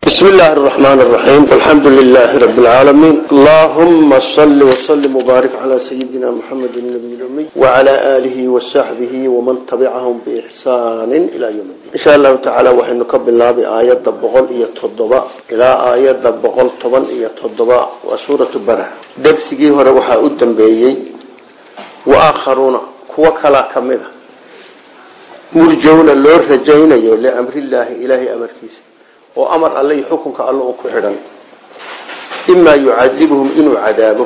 بسم الله الرحمن الرحيم والحمد لله رب العالمين اللهم صل وسلم وبارك على سيدنا محمد النبي الأمي وعلى آله وصحبه ومن تبعهم بإحسان إلى يوم الدين إن شاء الله تعالى وحين نكب الله بآيات دبغل إيا التضباء إلى آيات دبغل طبن إيا التضباء وسورة برع درسي هنا وحا أدن بيي وآخرون كوكلا كمذا مرجون اللور رجين لأمر الله إلهي أمر كيسي oo amar alle iyo xukunka alle uu ku xidhan. Imaa yucadibuhum inuu cadaabo.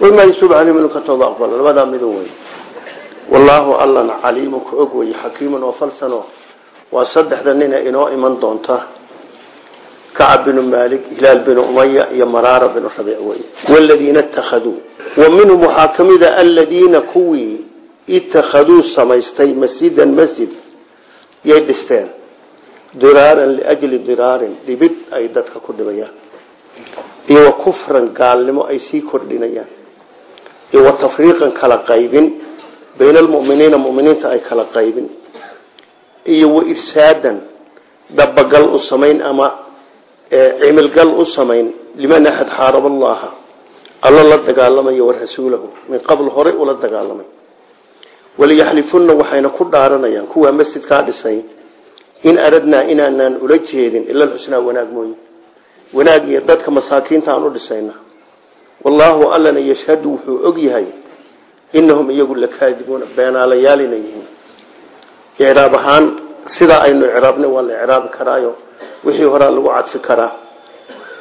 Imaa yusub calayhim inuu ka tooba aqbalo labadaa mido wey wallaahu allana caliimun ka og wey xakiimun oo falsano waa saddexda nina inoo iman doonta. Kacab binu maalik hilaal binu umaya iyo maraara binu rabiic wey waladiina ittakhaduu. Wa minhum waxaa ka mida aladiina kuwii ittakhaduu samaystay masjidan masjid. Yay dhisteen diraaran liajli diraarin dhibid ay dadka ku dhibayaan. Iyo wa kufran gaalnimo ay sii kordhinayaan. Iyo wa tafriiqan kala qaybin bayna almu'miniina mu'miniinta ay kala qaybin. Iyo wa irsaadan dabagal u samayn ama cimilgal u samayn liman axad xaaraba allaha alla la dagaalamaya wa rasuulahu min qabl horay ula dagaalamay. Waliyaxlifunna waxayna ku in aradnaa inaanaan ula jeedin ila xusnaa wanaag mooye. Wanaag iyo dadka masaakiinta aan u dhisayna. Wallaahu allana yashhadu wuxuu og yahay inahum iyagu lakaadibuuna beenaalayaalina yihiin. Icraab ahaan sidaa aynu icraabnay waa la icraabi karaayo wixii horaa lagu cadfi karaa.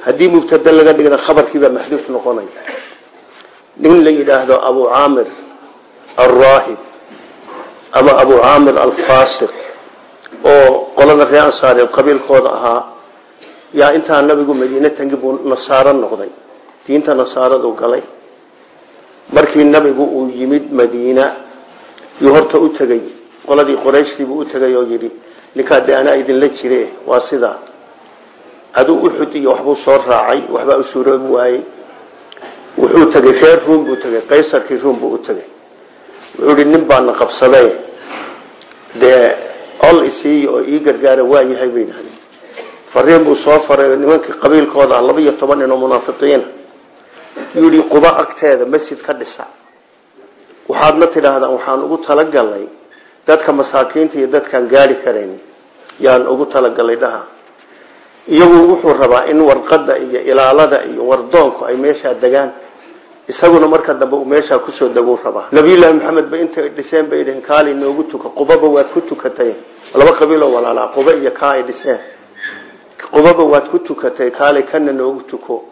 Haddii mubtada laga dhigna khabarkiibaa maxduuf noqonaya. Nin la yidhaahdo abu caamir alraahib ama abu caamir alfaasiq oo qolada reer ansaareed qabiilkooda ahaa yaa intaa nabigu madiine tangi buu nasaaro noqday. Diinta nasaaradu galay. Markii nabigu uu yimid madiina yuu horta u tegey qoladii qorayshkiibuu u tegay oo yidhi ninkaa dee anaa idinla jire waa sidaa aduu uxud iyo waxbuu soo raacay waxbaa u suuroobi waayey. Wuxuu tegey reer ruum buu tegey qaysarkii ruum buu u tegey wuxuu ihi nin baana qabsaday. Dee ol isiiy oo ii gargaara waa yahay bay dhahdeen fariin buu soo faray nimankii qabiilkooda ah laba iyo toban nin oo munaafiqiina yidhi quba agteeda masjid ka dhisa. Waxaadna tidhaahdaan waxaan ugu talagalay dadka masaakiinta iyo dadkaan gaari karayn. Yaan ugu talagalay dhaha. Iyagu wuxuu rabaa in warqada iyo ilaalada iyo wardoonku ay meeshaa degaan isaguna marka dambe uu meeshaa ku soo deguu rabaa. Nabiyullaahi maxamed ba intay dhiseen bay dhaheen kaali noogu tuka qubaba waad ku tukatay. Laba qabiiloo walaalaa quba iyo kaa ay dhiseen. Qubaba waad ku tukatay kaali kana noogu tuko.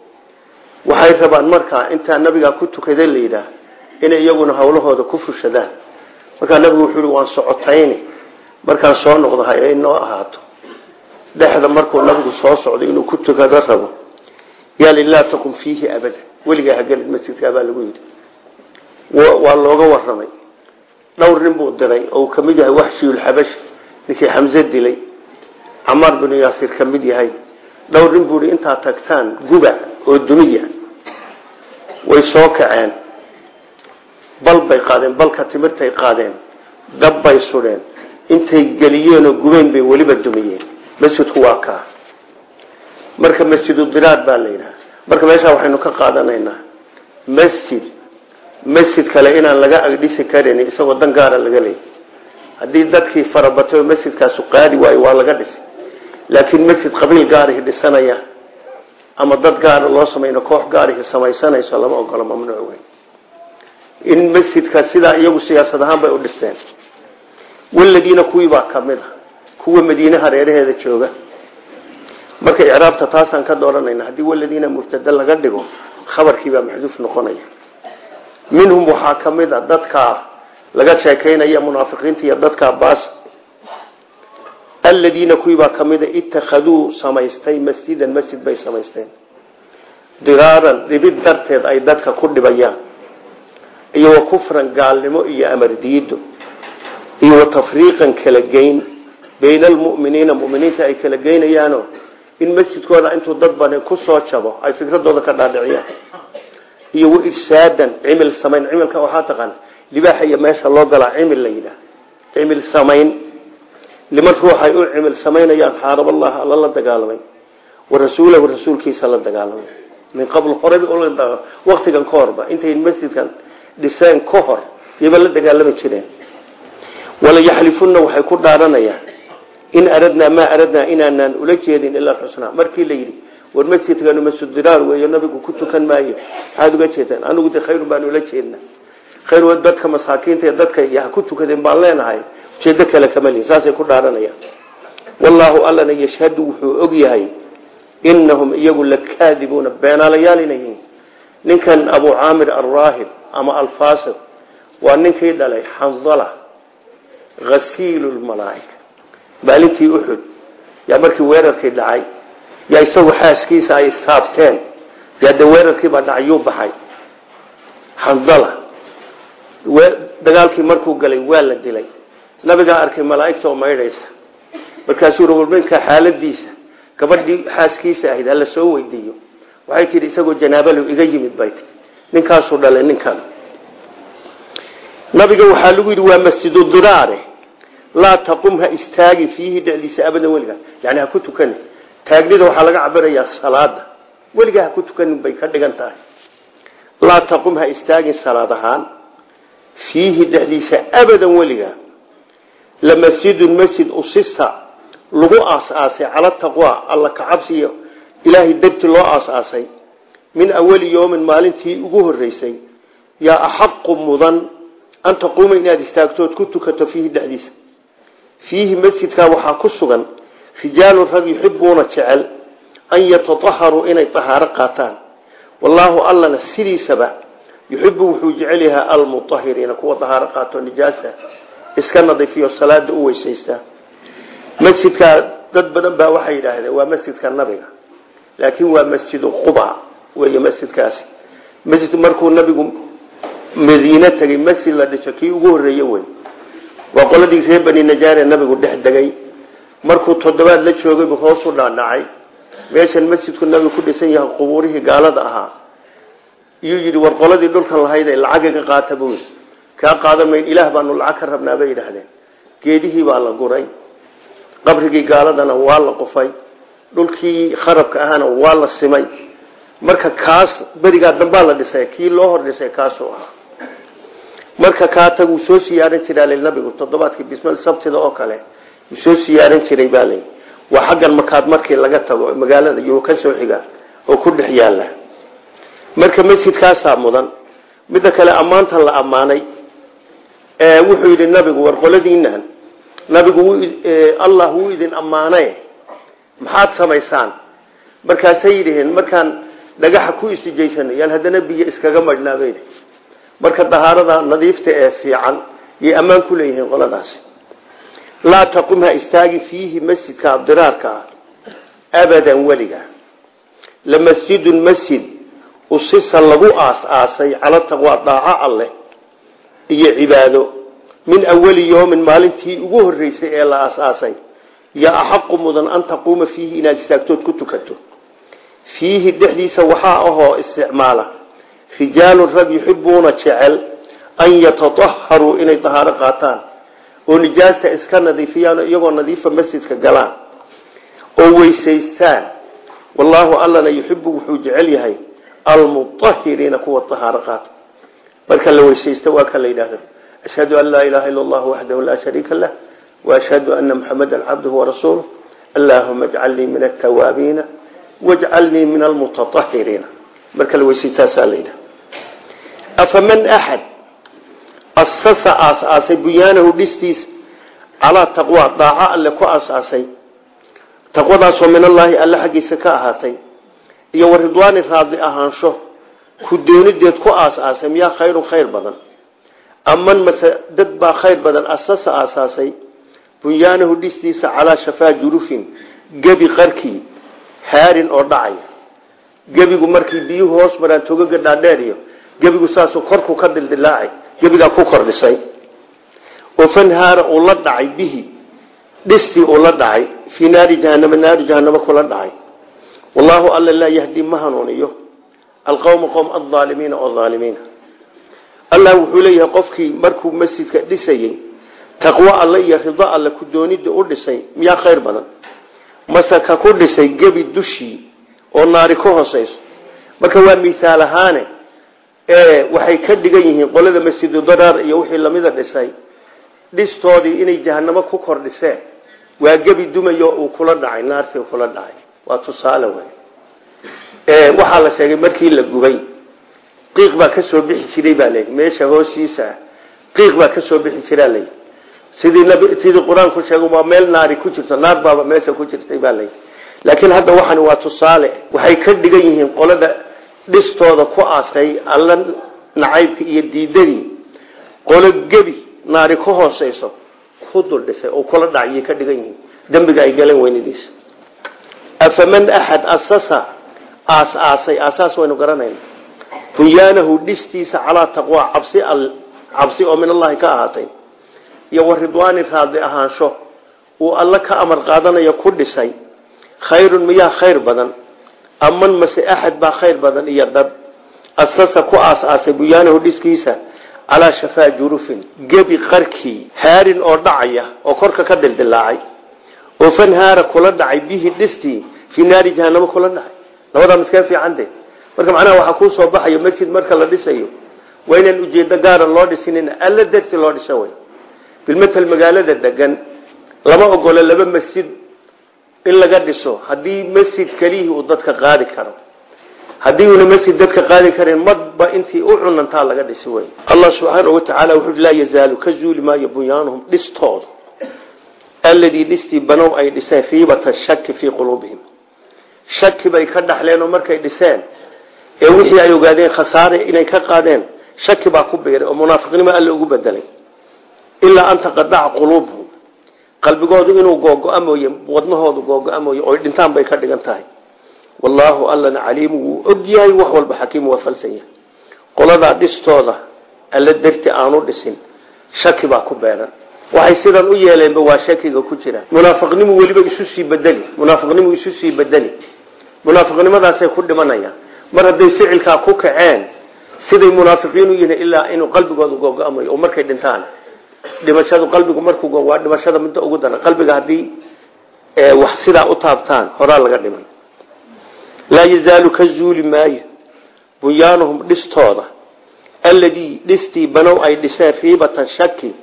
Waxay rabaan markaa intaa nabigaa ku tukada la yidhaah inay iyaguna hawlahooda ku fushadaan. Markaa nabigu wuxuu i waan socotayni. Markaan soo noqdo ha inoo ahaato. Dhexda markuu nabigu soo socdo inuu ku tukado rabo. Yaali laa taqum fiihi abada weligaa hagelid masjidkaa baa lagu yidhi. Waa looga waramay dhowr nin buu diray oo ka mid yahay waxshiyulxabash ninkii xamse dilay. Camaar binu yaasir ka mid yahay. Dhowr nin buu i intaad tagtaan guba oo duniya way soo kaceen. Bal bay qaadeen balka timirtay qaadeen dab bay sudheen. Intay geliyeenoo gubeen bay weliba dumiyeen. Masjidku waa kaa marka masjidu diraar baa la yidhaha marka meeshaa waxaynu ka qaadanaynaa masjid. Masjid kale inaan laga agdhisi karin isagoo dan gaara laga leeyay. Haddii dadkii farabatay oo masjidkaasu qaadi waayo waa laga dhisi. Laakiin masjid qabiil gaarihi dhisanaya ama dad gaara loo samayno koox gaarihi samaysanayso lama ogolo mamnuuc wey in masjidka sidaa iyagu siyaasad ahaan bay u dhisteen. Waladiina kuwii baa ka mid a kuwa madiine hareeraheeda jooga marka icraabta taasaan ka dooranayna haddii waladiina mubtada laga dhigo khabarkiibaa maxduuf noqonaya. Minhum waxaa ka mid a dadkaa laga sheekaynaya munaafiqiinta iyo dadkaa baas. Aladiina kuwiibaa ka mid a ittakhaduu samaystay masjidan masjid bay samaysteen. Diraaran dhibid darteed ay dadka ku dhibayaan. Iyo kufran gaalnimo iyo amar diido iyo tafriiqan kala geyn. Bayna almu'miniina mu'miniinta ay kala geynayaano in masjidkooda intuu dad badan ku soo jabo ay fikradooda ka dhaadhiciyaan. Iyo wa irsaadan cimil samayn. Cimilka waxaa taqaan libaaxa iyo meesha loo galaa cimil la yidhaah cimil samayn. Liman ruux ay u cimil samaynayaan xaarab allah alla la dagaalamay. Warasuulahu rasuulkiisa la dagaalamay. Min qabl horey waktigan ka horba intay masjidkan dhiseen ka hor yaba la dagaalami jireen. Wala yaxlifunna waxay ku dhaaranayaan in aradnaa maa aradnaa inaanaan ula jeedin ilaa xusnaa. Markii la yidhi war masjidkanu masudiraar weeyo nabigu ku tukan maayo. Maxaad uga jeedaan anigu de khayrun baan ula jeedna khayr dadka masaakiinta dadka iyo ha ku tukadeen baan leenahay. Ujeedo kale kama lihin saasay ku dhaaranayaan. Wallaahu allana yashhadu wuxuu og yahay inahum iyagu lakaadibuuna beenaalayaal inay yihiin. Ninkan abu caamir alraahib ama alfasid waa ninkii dhalay xandala hasiilu lmalaaika maalintii uxud yaa markii weerarkii dhacay yaa isagu xaaskiisa ay istaabteen yaa de weerarkiibaa dhacay yuu baxay. Xandala dagaalkii markuu galay waa la dilay. Nabigaa arkay malaaigta oo maydhaysa. Markaasuu rabalminka xaaladiisa gabadhii xaaskiisa ahayd hala soo weydiiyo. Waxay tihi isagoo janaabalo iga yimid bay ninkaasuu dhalay ninkan. Nabiga waxaa lagu yidhi waa masjidu diraare laa taqum ha istaagi fiihi dhexdiisa abadan weligaa yani ha ku tukanin taagnida waxaa laga cabirayaa salaada weligaa ha ku tukanin bay ka dhigan tahay. Laa taqum ha istaagin salaad ahaan fiihi dhexdiisa abadan weligaa lamasjidun masjid usisa lagu aas-aasay cala taqwa alla kacabsiyo ilaahay darti loo aas-aasay min awali yoomin maalintii ugu horeysay yaa axaqu mudan an taquuma inaad istaagtood ku tukato fiihi dhexdiisa fiihi masjidkaa waxaa ku sugan rijaalun rag yuxibuuna jecel an yataaharuu inay tahaaro qaataan. Wallaahu allana sidiisaba yuxibu wuxuu jecel yahay almutahiriina kuwa tahaaro qaato nijaasa iska nadiifiyo salaada u weysaysta. Masjidkaa dad badan baa waxay yidhaahdeen waa masjidka nabiga. Laakiin waa masjidu quba wey masjidkaasi. Masjid markuu nabigu madiine tegay masjid la dhiso kii ugu horeeye wey waa qoladii reer bani najaare nabigu dhex degay. Markuu toddobaad la joogay buu hoosu dhaadhacay meeshan masjidku nabigu ku dhisan yahay qubuurihii gaalada ahaa. Iyuu yidhi war qoladii dhulkan lahayd ee lacaga ka qaata buu kaa qaadamayn ilaah baanu lacag ka rabnaa bay yidhaahdeen. Geedihii baa la guray. Qabrigii gaaladana waa la qufay. Dhulkii kharabka ahana waa la simay. Marka kaas berigaa dambaa la dhisay kii loo hor dhisay kaasuu ahaa marka kaatag wuu soo siyaaran jiraa nabigu toddobaadkii bismal sabtida oo kale wuu soo siyaaran jiray baa lay. Waa xaggan makaad markii laga tago magaalada iyo ka soo xiga oo ku dhex yaalla marka masjidkaasaa mudan. Midda kale ammaantan la ammaanay. Wuxuu yidhi nabigu war qoladiinan nabigu allah wuu idin ammaanay. Maxaad samaysaan? Markaasay yidhaheen markaan dhagaxa ku istijaysanay yaan haddana biyo iskaga madhnaabe marka dahaarada nadiifta ee fiican yay ammaan ku leeyihiin qoladaasi. Laa taqum ha istaagi fiihi masjidka abdiraarka ah. Abadan weliga. Lamasjidun masjid usisa lagu aas-aasay cala taqwa daaco alleh iyo cibaado. Min awali yoomin maalintii ugu horeysay ee la aas-aasay yaa axaqu mudan an taquuma fiihi inaad istaagtood ku tukato. Fiihi dhexdiisa waxaa ahoo isticmaala rijaalun rag yuxibuuna jecel an yataaharuu inay dahaaro qaataan oo nijaasta iska nadiifiyaan iyagoo nadiifa masjidka galaan oo weysaystaan wallaahu allana yuxibu wuxuu jecel yahay almutahiriina kuwa dahaaro qaata marka la weysaysto waa ka la yidhaahdo. Ashhadu an laa ilaha illa allah waxdahu laa shariika lah waashhadu ana muxameda cabduhu warasuuluh allaahuma ajcalnii min altawaabiina wajcalnii min almutatahiriina marka la weysaystaasaa la yidhahdo afaman axad asasa aas-aasay bunyaanahu dhistiisa calaa taqwa daaco alle ku aas-aasay taqwadaasoo min allaahi alle xaggiisa ka ahaatay iyo wa ridwaani raadi ahaansho ku doonideed ku aas-aasay miyaa khayrun khayr badan aman mase dad baa khayr badan asasa aasaasay bunyaanahu dhistiisa calaa shafaa jurufin gebi qarkii haarin oo dhacaya gebigu markii biyuhu hoos maraan togaga dhaadheeriyo gebigu saasuu korku ka dildilaacay gebigaa ku kordhisay. Oo fanhaara uu la dhacay bihi dhistii uu la dhacay fii naari naari jahanamo kula dhacay. Wallaahu alla laa yahdi ma hanuuniyo. Alqowma qowm aldaalimiina oo aalimiina allah wuxuu leeyahay qofkii markuu masjidka dhisayey taqwo alle iyo rido alle ku doonida u dhisay miyaa khayr badan? Mase ka ku dhisay gebi dushii oo naari ka hooseyso marka waa misaal ahaane waxay ka dhigan yihiin qolada masjidu daraar iyo wixii lamida dhisay dhistoodii inay jahanamo ku kordhiseen waa gebi dumayo uu kula dhacay naartii kula dhacay. Waa tusaale wey waxaa la sheegay markii la gubay qiiq baa ka soo bixi jiray baa layidhi meesha hoostiisa ah qiiq baa ka soo bixi jiraa layidhi sidii sidii qur'aanku sheegay waa meel naari ku jirto naar baaba meesha ku jirtay baa layidhi laakiin hadda waxani waa tusaale. Waxay ka dhigan yihiin qolada dhistooda ku aasay alla nacaybka iyo diidadii. Qolo gebi naari ka hooseyso ku dul dhisay oo kula dhacayay ka dhigan yihiin. Dembiga ay galeen weynadiisa afaman axad asasa aas aasay. Aasaas waynu garanayna bunyaanahu dhistiisa calaa taqwa cabsi cabsi oo min allahi ka ahaatay. Iyo wa ridwaani raadi ahaansho. Uu alla ka amar qaadanayo ku dhisay. Khayrun miyaa khayr badan aman mase axad baa khayr badan iyo dad asasa ku aas-aasay bunyaanahu dhiskiisa. Calaa shafaa jurufin. Gebi qarkii haarin oo dhacaya oo korka ka dildilaacay. Oo fanhaara kula dhacay bihi dhistii fii naari jahanamo kula dhacay. Labadaa midkaa fiicante marka macnaha waxaa kuu soo baxayo masjid marka la dhisayo waa inaan ujeedo gaara loo dhisin alla darti loo dhiso wey bilmatel magaalada degan lama ogolo laba masjid in laga dhiso haddii masjid kelihii uu dadka qaadi karo. Haddii uuna masjid dadka qaadi karin madba intii u cunantaa laga dhisi wey allah subxaana watacaala wuxuu laa yazaalu ka zuuli maayo bunyaanuhum dhistooda. Alladii dhistii banow ay dhiseen riibata shaki fii quluubihim. Shaki bay ka dhaxleen oo markay dhiseen ee wixii ay ogaadeen khasaare inay ka qaadeen shaki baa ku biiray oo munaafiqnimo alle ugu bedelay ilaa an taqadaca quluubuhum qalbigoodu inuu googo-a mooye wadnahoodu googo-a mooye oy dhintaan bay ka dhigan tahay. Wallaahu allana caliimu wuu og yahay wax walba xakiimu waa falsan yahay. Qoladaa dhistooda alla darti aanu dhisin shaki baa ku beeran. Waxay sidan u yeeleenba waa shakiga ku jira. Munaafiqnimu weliba isu sii bedeli. Munaafiqnimu isu sii bedeli. Munaafiqnimadaasay ku dhimanayaan. Mar hadday ficilkaa ku kaceen siday munaafiqiin u yihiin ilaa inuu qalbigooda googo-amayo oo markay dhintaan dhimashadu qalbigu markuu waa dhimashada midda ugu daran. Qalbiga haddii wax sidaa u taabtaan horaa laga dhiman laa yazaalu ka zuuli maayo. Bunyaanuhum dhistooda. Alladii dhistii banow ay dhiseen riibatan shaki.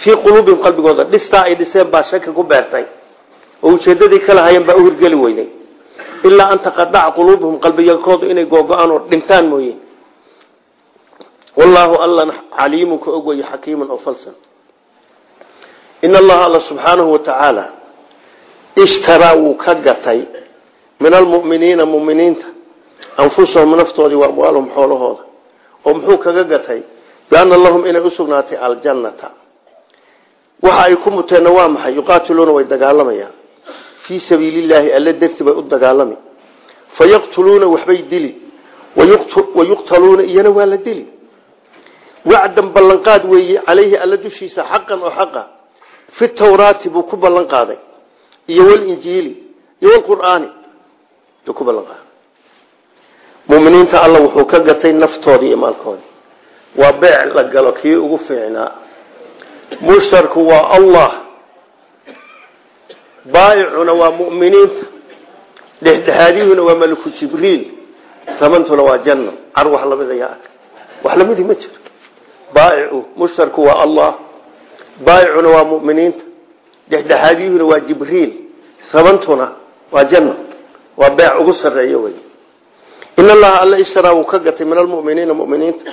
Fii quluubihim qalbigooda. Dhistaa ay dhiseen baa shaki ku beertay. Oo ujeedadii kala hayeen baa u hirgeli weyday ilaa an taqadaca quluubuhum qalbiyakoodu inay googo-aan oo dhintaan mooye. Wallaahu allana caliimun ka og xakiiman oo falsan in allaha alla subxaanahu wa tacaala ishtaraa wuu ka gatay min almuminiina muminiinta anfusahum naftoodii wa amwaalahum xoolahooda oo muxuu kaga gatay biana lahum inay usugnaatay aljannata waxa ay ku muteenna waa maxay yuqaatiluuna way dagaalamayaan fii sabiilillaahi alla darti bay u dagaalami fayaqtuluuna waxbay dili wayuqtaluuna iyana waa la dili wacdan ballanqaad weeye calayhi alla dushiisa xaqan oo xaqa fi tawraati buu ku ballan qaaday. Iyo walinjiili iyo wlqur'aani buu ku ballan qaaday. Muminiinta alla wuxuu ka gatay naftoodii iyo maalkoodii waa beec la galo kii ugu fiicnaa. Mushtarku waa allah. Baayicuna waa mu'miniinta. Dhexdhexaadiyuhuna waa maliku jibriil. Samantuna waa janno. Car wax la mid ayaa ark wax lamidii ma jiro baaicu mushtarku waa allah baayicuna waa mu'miniinta. Dhexdhexaadiyuhuna waa jibriil. Samantuna waa janno waa beec ugu sarreeyo wey. In allaha alla ishtaraa wuu ka gatay min almuminiina muminiinta.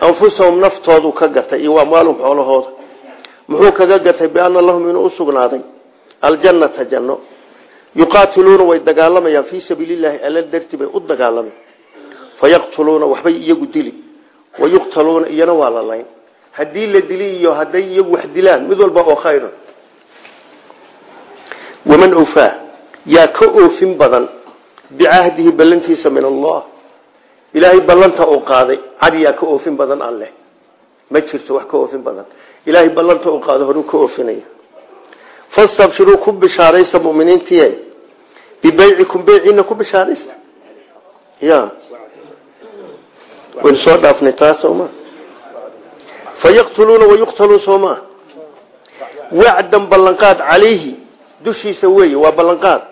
Anfusahum naftoodu ka gatay iyo amwaalhum xoolahooda. Muxuu kaga gatay biana lahum inuu usugnaaday aljannata janno. Yuqaatiluuna way dagaalamayaan fii sabiilillahi alla darti bay u dagaalamay fayaqtuluuna waxbay iyagu dili. Wayuqtaluuna iyana waa la haddii la dili iyo hadday iyagu wax dilaan mid walba oo khayra waman awfaa yaa ka oofin badan bicahdihi ballantiisa min allah. Ilaahay ballanta uu qaaday cad yaa ka oofin badan alleh ma jirto wax ka oofin badan. Ilaahay ballanta uu qaado horuu ka oofinaya. Fastabshiruu ku bishaaraysa muminiintiye bibaycikum beyciina ku bishaaraysa. Ya waynu soo dhaafnay taa sooma fayaqtuluuna wayuqtaluun sooma wacdan ballanqaad calayhi dushiisa weeye waa ballanqaad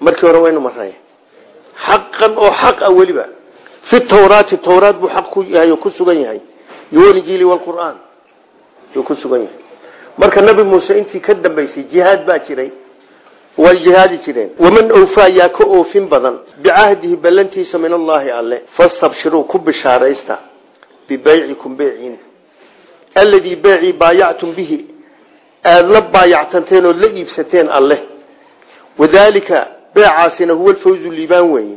markii hore waynu maray xaqan oo xaq ah weliba fi tawraati tawraat buu xaq ku yahay oo ku sugan yahay yolinjiili wlqur'aan yuu ku sugan yahay marka nabi muuse intii ka dambaysay jihaad baa jiray way jihaadi jireen waman awfaa yaa ka oofin badan bicahdihi ballantiisa min allaahi alle fastabshiruu ku bishaaraysta bibaycikum beyciina alladii beecii baayactum bihi. Aada la baayactanteen ood la iibsateen alleh wadaalika beecaasina huwa alfawzu liibaan weeye.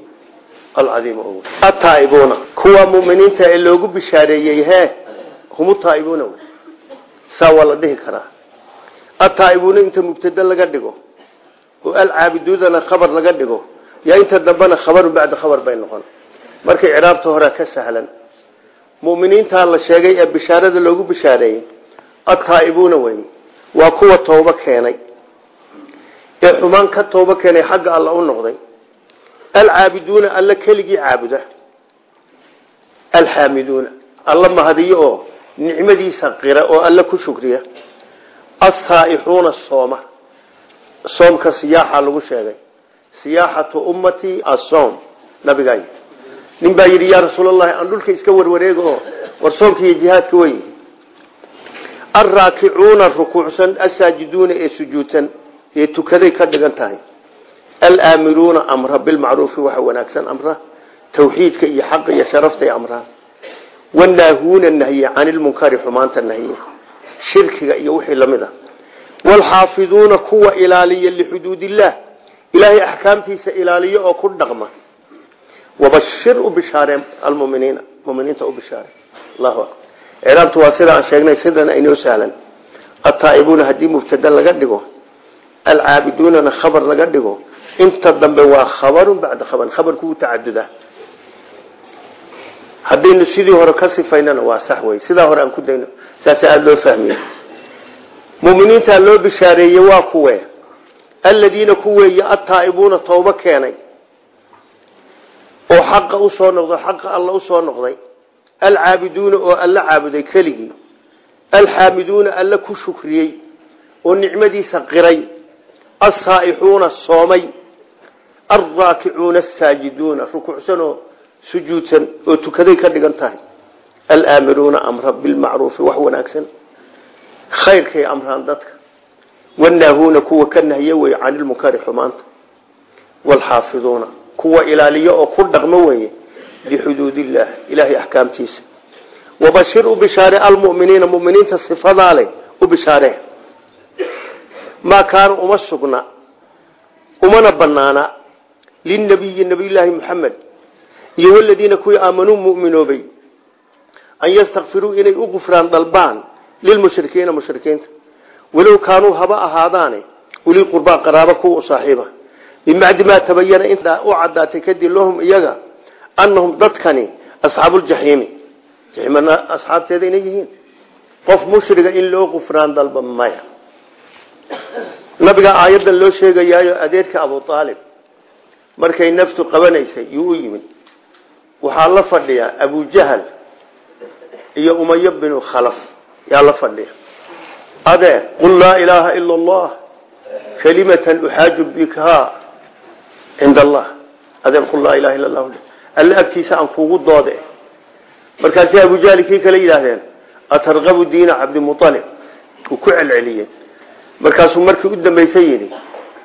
Ataa'ibuuna kuwa muminiinta ee loogu bishaareeyey hee humu taa'ibuuna saa waa la dhihi karaa. Ataa'ibuuna inta mubtada laga dhigo oo alcaabiduudana khabar laga dhigo yaa inta dambena khabarun bacda khabar bay muminiintaa la sheegay ee bishaarada loogu bishaareeyey ataa'ibuuna wey waa kuwa toobo keenay. Ee xumaan ka toobo keenay xagga alla u noqday. Alcaabiduuna alla keligii caabuda. Alxaamiduuna alla mahadiyo oo nicmadiisa qira oo alla ku shukriya. Asaaixuuna sooma. Soomka siyaaxa lagu sheegay. Siyaaxatu ummatii asoom nabigaa yii nin baa yidhi yaa rasuulallahi aan dhulka iska warwareega oo war soomka iyo jihaadka wey alraakicuuna rukuucsan asaajiduuna ee sujuudsan ee tukaday ka dhigan tahay. Alaamiruuna amra bilmacruufi waxa wanaagsan amra tawxiidka iyo xaqa iyo sharaftay amraa wanaahuuna nahye cani lmunkari xumaanta nahye shirkiga iyo wixii la mid a waalxaafiduuna kuwa ilaaliya lixuduud illaah ilaahay axkaamtiisa ilaaliya oo ku dhaqma wabashir u bishaareen almuminiina muminiinta u bishaare allahu akbar ciraabtu waa sida aan sheegnay sidan aynoo sahlan ataa'ibuuna haddii mubtada laga dhigo alcaabiduunana khabar laga dhigo inta dambe waa khabarun bacda khabar khabarku u tacaduda haddaynu sidii hore ka sifaynana waa sax wey sidaa hore aan ku dayno saasa aada loo fahmiye muminiintaa oo xaqa u soo noqday xaqa alla u soo noqday. Alcaabiduuna oo alla caabuday keligii. Alxaamiduuna alla ku shukriyey oo nicmadiisa qiray. Alsaa'ixuuna soomay. Alraakicuuna asaajiduuna rukuucsan oo sujuudsan oo tukaday ka dhigan tahay. Alaamiruuna amra bilmacruufi wax wanaagsan. Khayrkay amraan dadka. Wanaahuuna kuwa ka nahye wey cani lmunkari xumaanta. Waalxaafiduuna kuwa ilaaliyo oo ku dhaqmo weye bixuduud illaah ilaahay axkaamtiisa. Wabashir u bishaare almuminiina muminiinta sifadaa leh u bishaare. Maa kaana uma sugna umana banaana linabiyi nabiyllaahi muxamed iyo waladiina kuwii aamanuu muminoobay an yastakfiruu inay u gufraan dalbaan lilmushrikiina mushrikiinta. Walow kaanuu haba ahaadaane ulii qurbaa qaraabo kuwa u saaxiiba bimacdi maa tabayana intaa u cadaatay kadib lahum iyaga annahum dadkani asxaabuuljaxiimi jaxiimana asxaabteeda inay yihiin. Qof mushriga in loo qufraan dalba maya. Nabiga aayaddan loo sheegayaayo adeerka abu aalib markay naftu qabanaysay yuu u yimid. Waxaa la fadhiyaa abujahal iyo umayo binu khalaf. Yaa la fadhiya adeer qul laa ilaaha ila allah kalimatan uxaaju bikha cinda allah adeer qul laa ilaha illa allah alla agtiisa aan kuugu doode markaasi abujahal kii kale yidhaahdeen atarqabu diina cabdimualib uu ku celceliyey markaasuu markii u dambaysay yidhi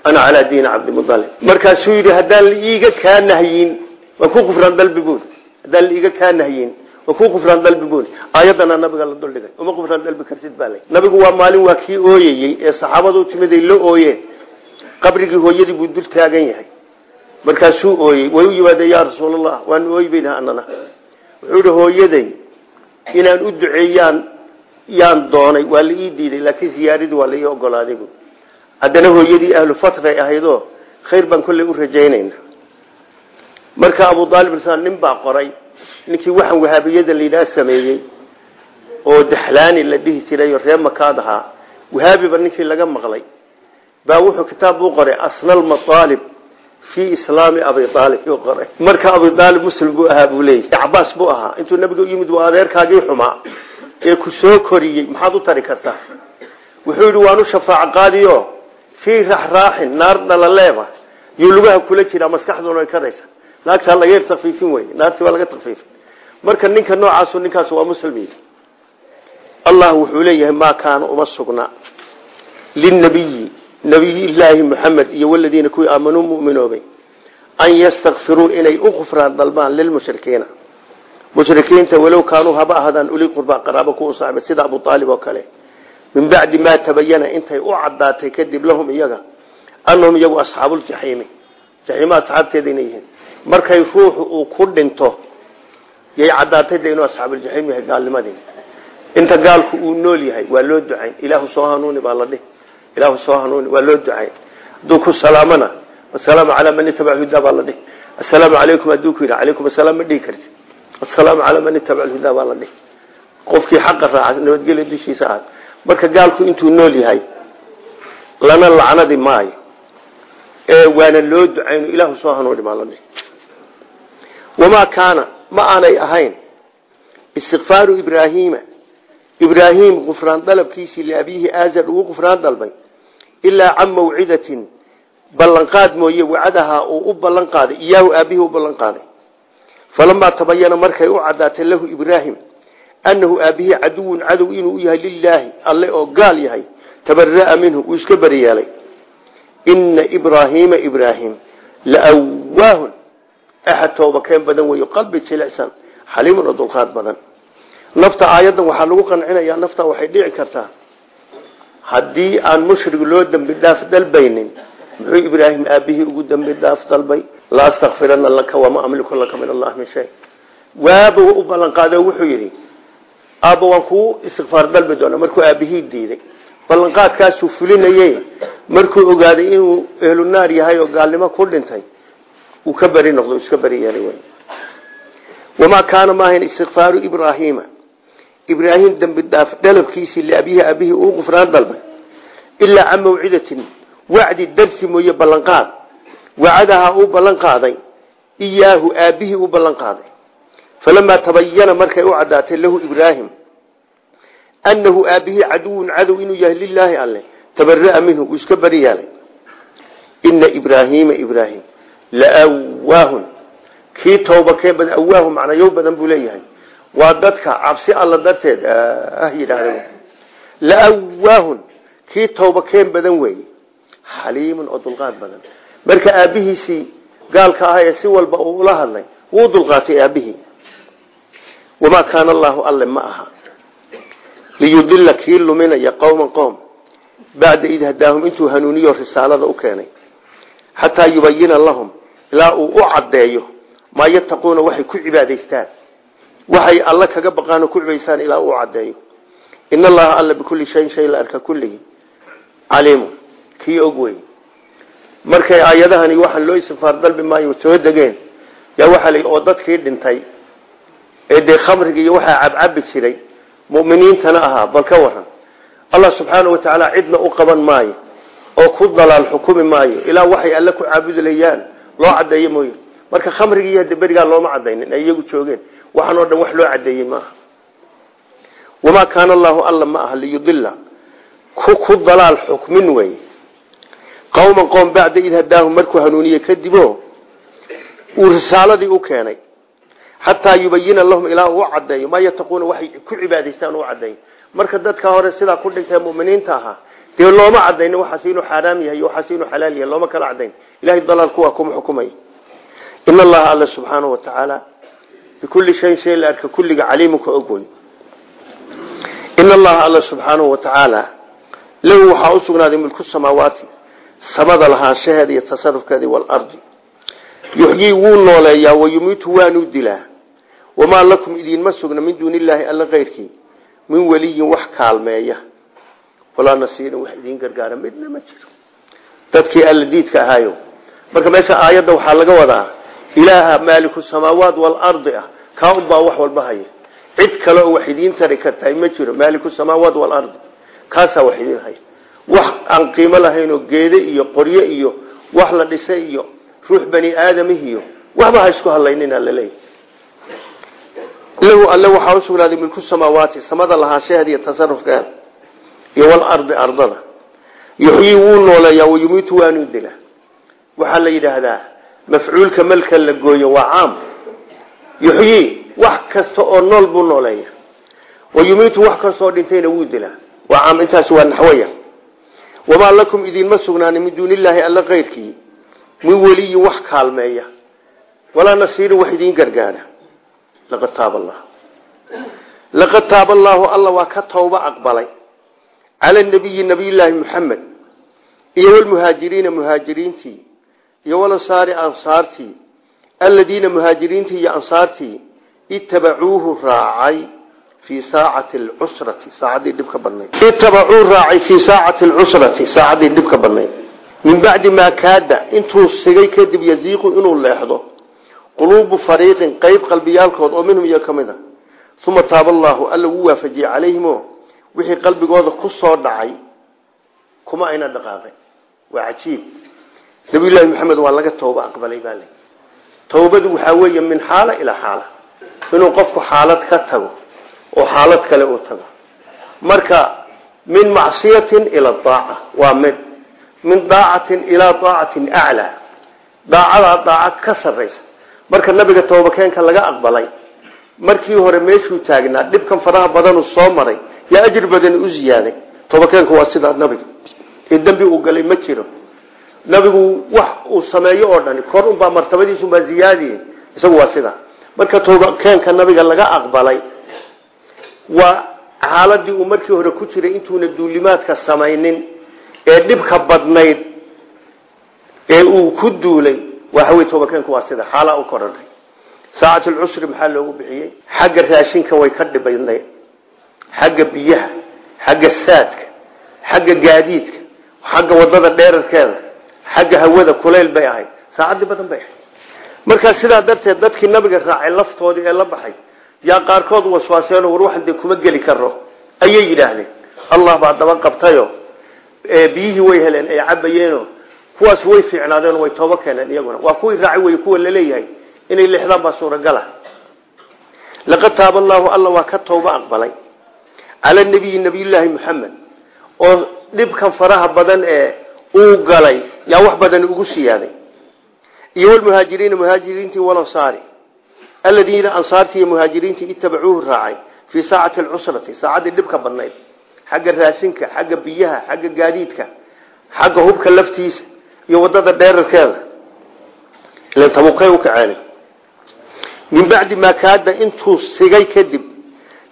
ana calaa diini cabdimualib markaasuu yidhi haddaan laiiga kaa nahyin waan ku qufraan dalbi buuri haddaan laiiga kaa nahyin waan ku qufraan dalbi buuri aayadana nabiga la duldhigay uma qufraan dalbi karsid baa lay nabigu waa maalin waa kii ooyeyey ee saxaabadu timid ay la ooyeen qabrigii hooyadii buu dul taagan yahay markaasuu ooyey way u yimaadeen yaa rasuulallah waanu ooyi bayna anana wuxuu yihi hooyaday inaan u duceeyaan yaan doonay waa la ii diiday laakiin ziyaaradii waa la ii ogolaaday bu haddana hooyadii ahlu fatray ahaydoo khayr baan kolley u rajaynayna marka abu aalib nin baa qoray ninkii waxaan wahaabiyada layidhaha sameeyey oo daxlaani la dhihi jiray oo ree makaad ahaa wahaabiba ninkii laga maqlay. Baa wuxuu kitaab u qoray asnal maaalib fi islaami abi aalib yuu qoray marka abi aalib muslim buu ahaa buu leeyahy cabaas buu ahaa intuu nabiga u yimid waa adeerkaagii xumaa ee ku soo koriyey maxaad u tari kartaa wuxuu yidhi waan u shafaaco qaadiyo fii raxraaxin naar dhalaleeba yuu lugaha kula jiraa maskaxduna ay karaysa naagtaa laga takfiifin wey naartii waa laga takfiifin marka ninka noocaasu ninkaas waa muslim allah wuxuu leeyahay maa kaana uma sugna linabiyi nabiyilaahi muxamed iyo waladiina kuwii aamanuu muminoobay an yastakfiruu inay u kufraan dalbaan lilmushrikiina mushrikiinta walow kaanuu haba ahaadaan uli qurbaa qaraabo ku saaxiba sida abu aalib oo kale. Min bacdi maa tabayana intay u cadaatay kadib lahum iyaga anahum iyagu asxaabuuljaxiimi jaxiima asxaabteeda inay yihiin. Markay ruuxu uu ku dhinto yay cadaatay de inuu asxaabuuljaxiim yahay gaalnimadii. Inta gaalku uu nool yahay waa loo ducayn. Ilaahu soo hanuuni baa la dhihi ilaahu soo hanuuni waa loo ducayn hadduu ku salaamana asalaamu calaa man itabac hudaa baa la dhihi. Assalaamu calaykum hadduu ku yidhi calaykum asalaam ma dhihi karti assalaamu calaa man itabac hudaa baa la dhihi. Qofkii xaqa raaca nabadgelya dushiisa ahaad marka gaalku intuu nool yahay lana lacnadi maayo. Ee waana loo ducayno ilaahu soo hanuuni baa la dhihi. Ma aanay ahayn ibraahim gufraan dalabkiisii liabiihi aazar ugu gufraan dalbay ilaa can mawcidatin ballanqaad mooye wacadahaa uu u ballan qaaday iyaahu aabihii u ballan qaaday. Falamaa tabayana markay u cadaatay lahu ibraahim annahu aabihii caduwun cadow inuu yahay lilaahi alle oo gaal yahay tabara'a minhu uu iska beri yeelay ina ibraahiima ibraahim lawaahun axad toobakeen badan weeyo qalbi jilicsan xaliimun oo dulqaad badan nafta aayaddan waxaa lagu qancinayaa nafta waxay dhici kartaa. Haddii aan mushrig loo dembi dhaaf dalbaynin muxuu ibraahim aabihii ugu dembi dhaaf dalbay? La astakfirana laka wama amliku laka min allah min shay. Waaba u ballanqaado wuxuu yidhi aabba waan kuu istikfaar dalbi doona markuu aabihii diiday. Ballanqaadkaasuu fulinaye markuu ogaaday inuu ehlu naar yahay oo gaalnimo ku dhintay uu ka beri noqdo iska beri yeelay wamaa kaana maahayn istikfaaru ibraahiima ibraahim dembi dhaaf dalabkiisii liabihi aabihii uu gufraan dalbay. Ilaa can mawcidatin wacdi darsi mooye ballanqaad wacadahaa uu ballan qaaday iyaahu aabihii uu ballan qaaday. Falamaa tabayana markay u cadaatay lahu ibraahim annahu aabihii caduwun cadow inuu yahay lilaahi alle tabara'a minhu uu iska beri yeelay ina ibraahiima ibraahim laawaahun kii leeyahay waa dadka cabsi alla darteed ah yidhaahda laawaahun kii toobakeen badan weeye xaliimun oo dulqaad badan. Marka aabbihiisii gaalka ah ee si walba uu ula hadlay wuu dulqaatay aabihii wamaa kaana allaahu alle ma aha. Liyudila kii luminaya qowman qowm bacda id hadaahum intuu hanuuniyo risaalada u keenay. Xataa yubayina lahum ilaa uu u waxay alla kaga baqaan oo ku cibaystaan ilaa uu caddeeyo. In allaha alla bikulli shayin shay la arka kulligii caliimu kii og wey markay aayadahani waxaan loo istifaar dalbi maayo soo degeen. Yaa waxaa la oo dadkii dhintay ee dee khamriga iyo waxaa cabcabi jiray mu'miniintana ahaa bal ka waran allah subxaanau watacaala cidna u qaban maayo oo ku dalaal xukumi maayo ilaa waxay alle ku caabudlayaan loo caddeeyo mooye marka khamrigii hadde berigaa looma cadaynin ay iyagu joogeen waxaan oo dhan wax loo cadeeyey maaha. Wamaa kaana allaahu alla ma aha liyudila ku dalaal xukmin wey qowman qowm bacda id hadaahum markuu hanuuniye kadibo uu risaaladii u keenay. Xataa yubayina lahum ilaa uu cadeeyo maa yataquuna waxay ku cibaadaystaan u cadeeyo marka dadka hore sidaa ku dhintay muminiinta ahaa dee looma cadayni waxaas inuu xaaraam yahay waxaas inuu xalaal yahay looma kala cadayn ilahay dalaalku waa kuma xukumay in allaha alla subxaanahu watacaala bikulli shayin shay la arka kulliga caliimuka og wey in allaha alla subxaanahu watacaala lahu waxaa u sugnaaday milku samaawaati samada lahaanshaheeda iyo tasarufkeeda waalardi yuxyii wuu nooleeyaa wayumiitu waanuu dilaa wamaa lakum idiinma sugna min duuni illaahi alla keyrkii min weliyin wax kaalmeeya walaa nasiirin wax idiin gargaara midna ma jiro dadkii alla diidka ahaayo marka meesha wadaa ilaaha maaliku samaawaat waalardi ah. Kaa unbaa wax walba haya cid kale oo wax idiin tari kartahay ma jiro. Maaliku samaawaat waalardi kaasaa wax idiin haya wax aan qiimo lahayn oo geede iyo qoryo iyo wax la dhisay iyo ruux bani aadamihiyo waxba ha isku hadlaynina laleeyahy lahu alle waxaa u sugnaaday milku samaawaati samada lahaanshaheeda iyo tasarufkeeda iyo walardi ardada. Yuxyii wuu nooleeyaa wayumiitu waanuu dilaa waxaa la yidhaahdaa mafcuulka malka la gooyo waa caam. Yuxyii wax kasta oo nool buu nooleeya. Wayumiitu wax kastaoo dhintayna wuu dilaa waa caam intaasi waa naxwaya. Wamaa lakum idinma sugnaanin min duuni illaahi alla keyrkii min weliyin wax kaalmeeya. Walaa nasiirin wax idiin gargaara. Laqad taaba allah laqad taaba allaahu alla waa ka tawba aqbalay. Cala nabiyi nabiyllaahi muxamed iyo walmuhaajiriina muhaajiriintii iyo walansaari ansaartii aladiina muhaajiriintii iyo ansaartii itabacuuhu raacay fii saacati lcusrati saacadii dhibka badnayd itabacuu raacay fii saacati lcusrati saacadii dhibka badnayd min bacdi maa kaada intuu sigay kadib yaziiqu inuu leexdo quluubu fariiqin qeyb qalbiyaalkood oo minhum iyo ka mid a. Uma taaba allaahu alla wuu waafajiyey calayhimo wixii qalbigooda ku soo dhacay kuma ayna dhaqaaqin. Waa cajiib nabiyullaahi maxamed waa laga tooba aqbalay baa le towbadu waxaa weeye min xaala ilaa xaala. Inuu qofku xaalad ka tago oo xaalad kale uu tago. Marka min macsiyatin ila daaca waa mid. Min daacatin ilaa daacatin aclaa. Daacadaa daacad ka sarraysa. Marka nabiga toobakeenka laga aqbalay markii hore meeshuu taagnaa dhibkan faraha badanu soo maray yaa ajir badani u ziyaaday. Toobakeenku waa sidaa nabiga. Ee dembi uu galay ma jiro nabigu wax uu sameeyo oo dhani kor unbaa martabadiisunbaa ziyaadiye isagu waa sidaa marka toobakeenka nabiga laga aqbalay waa xaaladii uu markii hore ku jiray intuuna duulimaadka samaynin ee dhibka badnayd ee uu ku duulay. Waxawey toobakeenku waa sida xaalaa u koranay saacatulcusri maxaa loogu bixiyey? Xagga raashinka way ka dhibadnayd xagga biyaha xagga saadka xagga gaadiidka xagga waddada dheerarkeeda xagga hawada kulayl bay ahayd. Saacadii badan bay ahayd. Markaa sidaa darteed dadkii nabiga raacay laftoodii ee la baxay yaa qaarkood waswaaseen war waxan dee kuma geli karo ayay yidhaahdeen. Allah baa daba qabtayo. Biyihii way heleen ay cabayeeno kuwaas way fiicnaadeen way tooba keeneen iyaguna. Waa kuwii raacay wey kuwa la leeyahay inay lixdaan baa suuragala. Laqad taaba allaahu alla waa ka tooba aqbalay. Cala nabiyi nabiyullaahi muxamed oo dhibkan faraha badan ee uu galay yaa wax badan ugu siyaaday iyo walmuhaajiriina muhaajiriintii walansaari aladiina ansaartii iyo muhaajiriintii itabacuuhu raacay fii saacati alcusrati saacaddii dhibka badnayd. Xagga raasinka xagga biyaha xagga gaadiidka xagga hubka laftiisa iyo waddada dheerarkeeda. Ilan tabuqay u kaceen. Min bacdi maa kaada intuu sigay kadib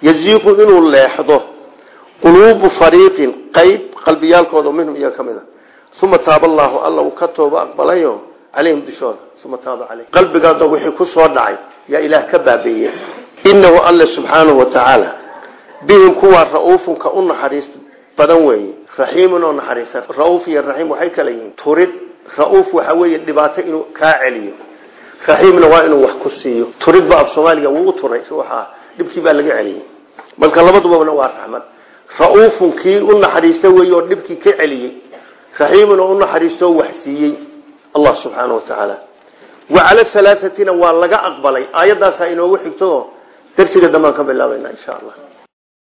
yaziiqu inuu leexdo quluubu fariiqin qeyb qalbiyaalkooda minhum iyo ka a uma taaba allaahu alla uu ka tooba aqbalayo calayhim dushooda uma taaba caleyh qalbigooda wixii ku soo dhacay yaa ilaah ka baabeeyey inahu alle subxaanahu wa tacaala bihim kuwaa ra'uufun ka u naxariis badan weeye raxiimun oo naxariisa ra'uuf iyo raxiim waxay kala yihiin turid ra'uuf waxa weeye dhibaato inuu kaa celiyo raxiimna waa inuu wax ku siiyo turid ba af soomaaliga wuu u dhibkii baa laga celiyey marka labadubana waa raxmad ra'uufun kii u naxariista weeye oo dhibkii ka celiyey raxiimun oo u naxariistoo wax siiyey allah subxaana wa tacaala wacala halaahatina waa laga aqbalay. Aayaddaasaa inoogu xigto darsiga dambaan ka bilaabayna insha allah